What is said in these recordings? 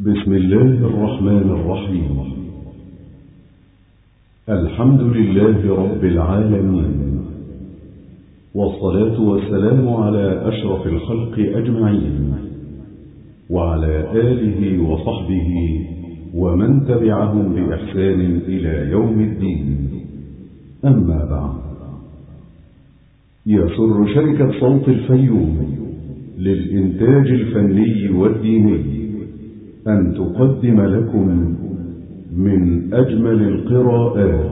بسم الله الرحمن الرحيم. الحمد لله رب العالمين. والصلاة والسلام على أشرف الخلق أجمعين. وعلى آله وصحبه ومن تبعهم بإحسان إلى يوم الدين. أما بعد. يسر شركة صوت الفيوم للإنتاج الفني والديني. أن تقدم لكم من أجمل القراءات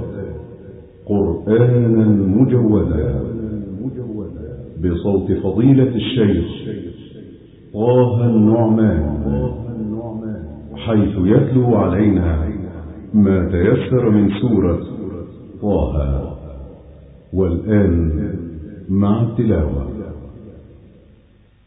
قرآنا مجودا بصوت فضيلة الشيخ طه النعمان حيث يتلو علينا ما تيسر من سورة طه. والآن مع التلاوة.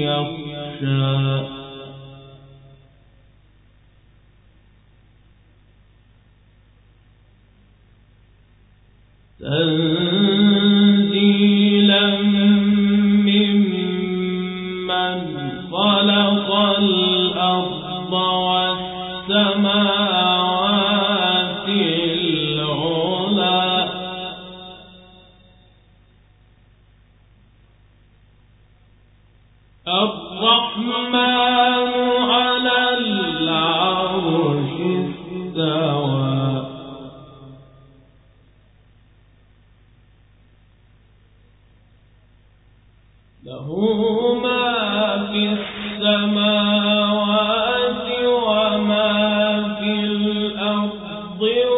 يخشى live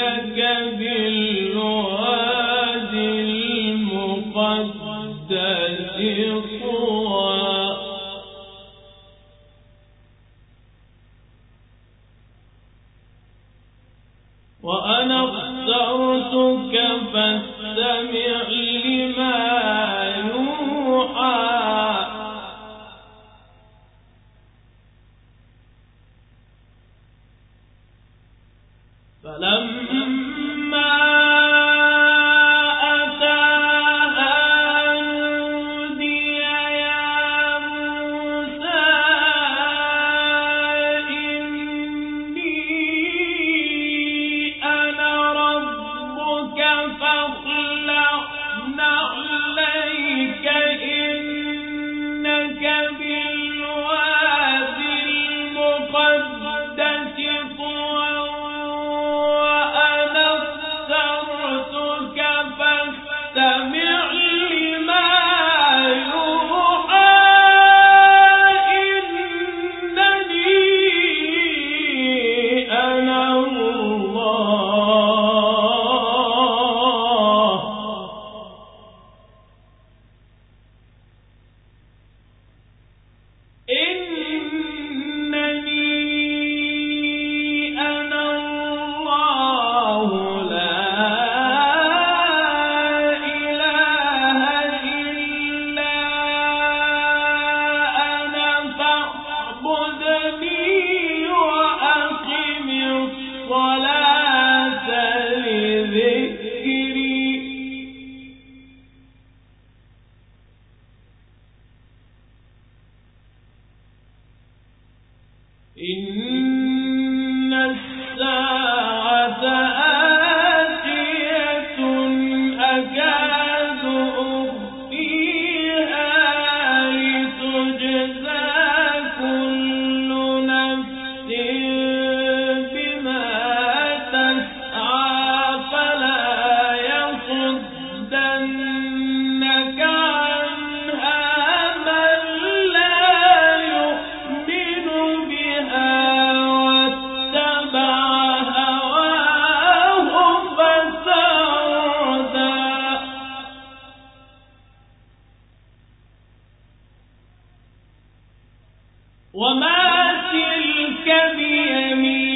إنك بالله بيمينك يا موسى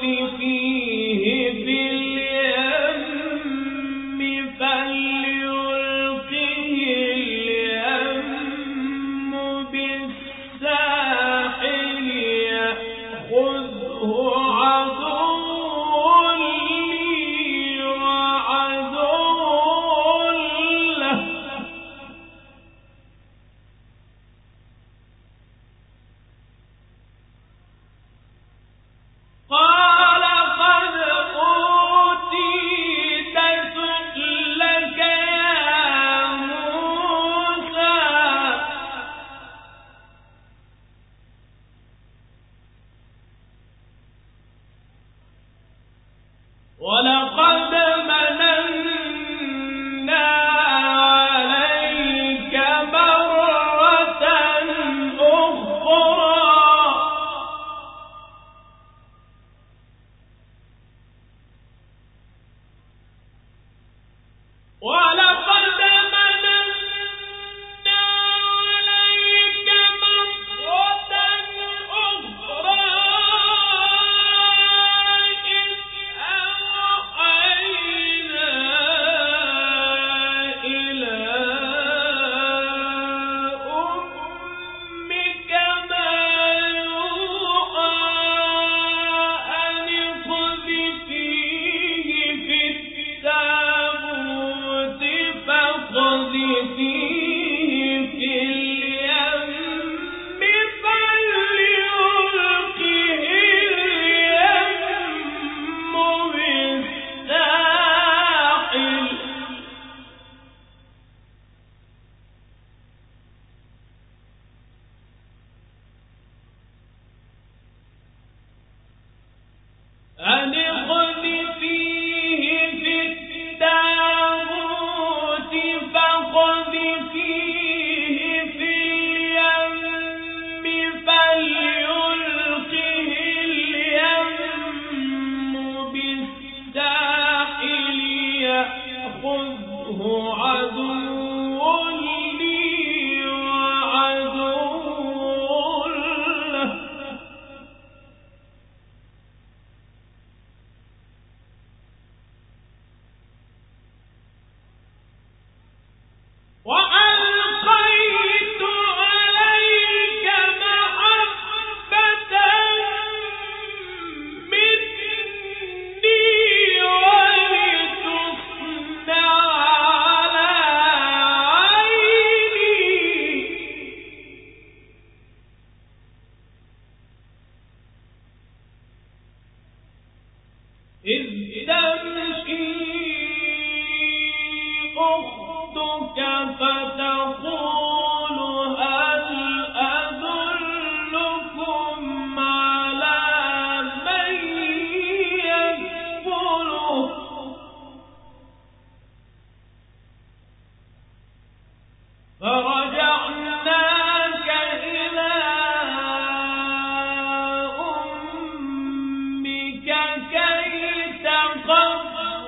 في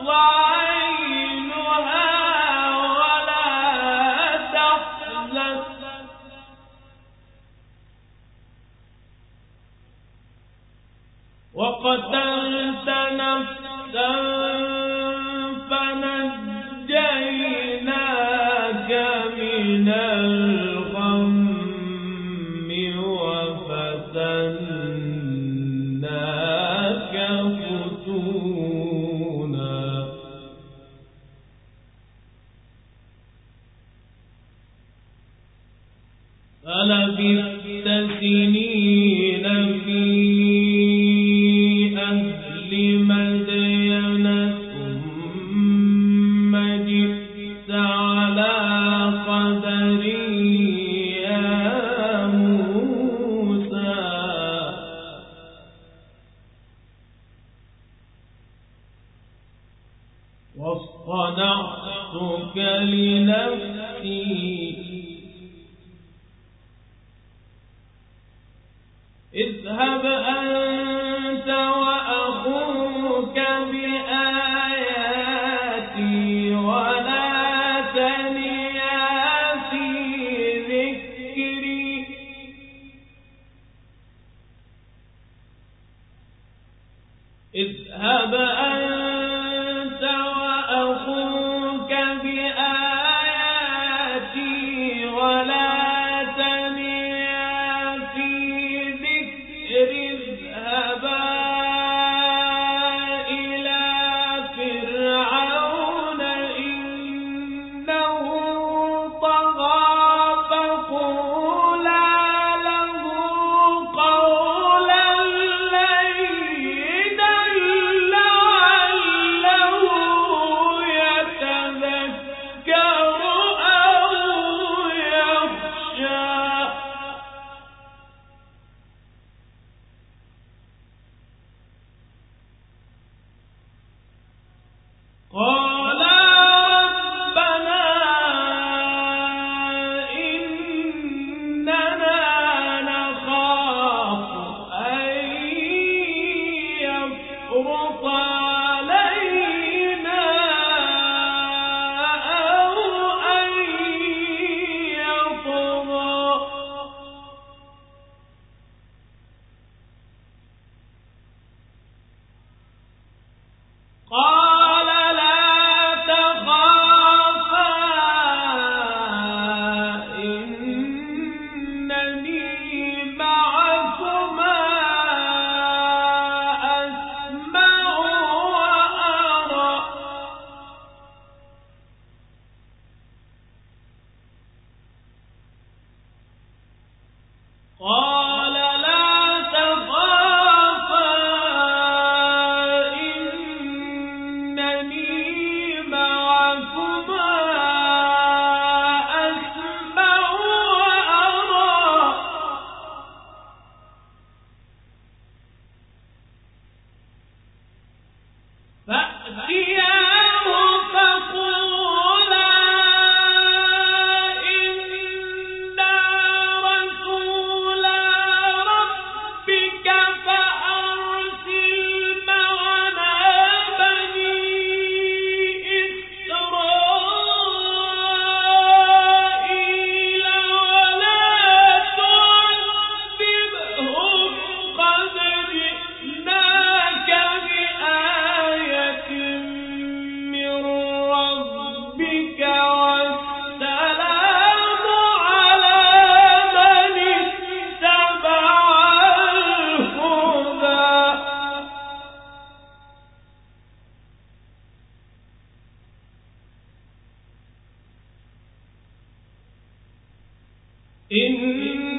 تقر Jesus إن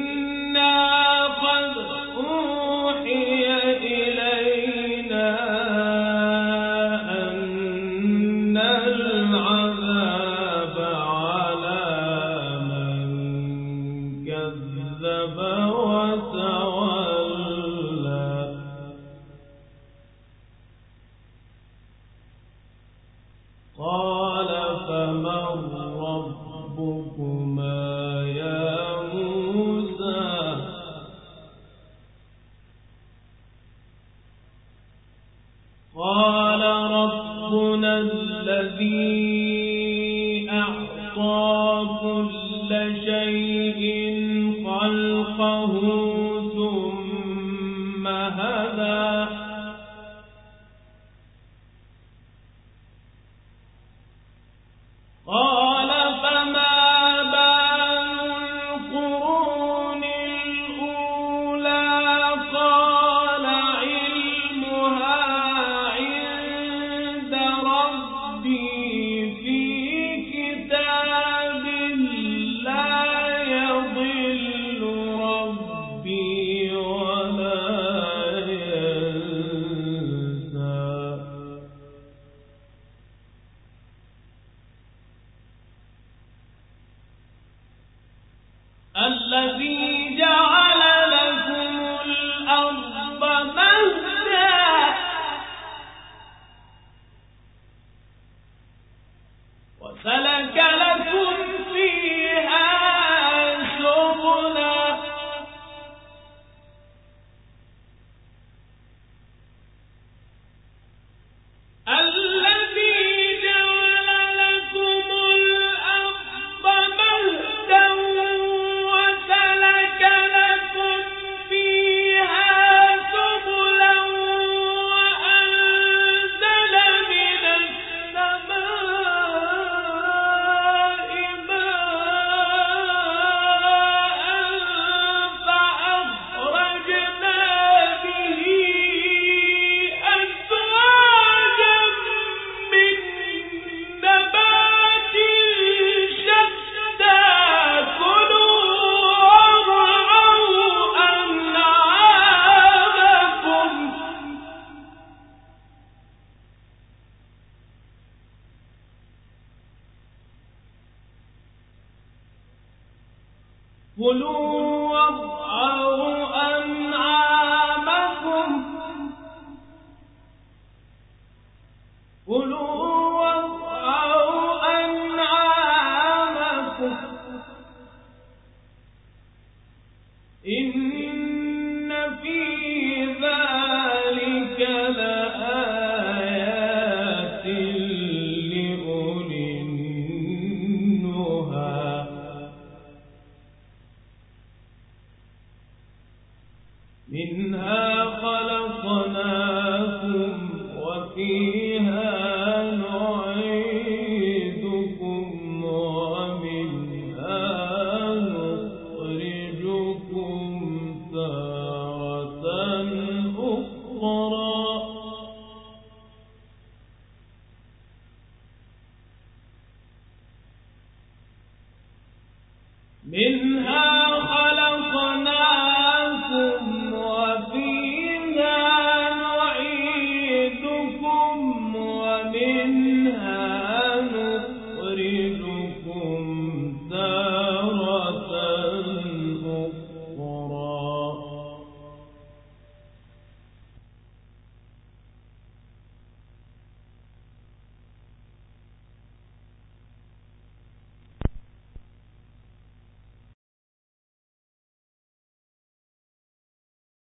هذا منها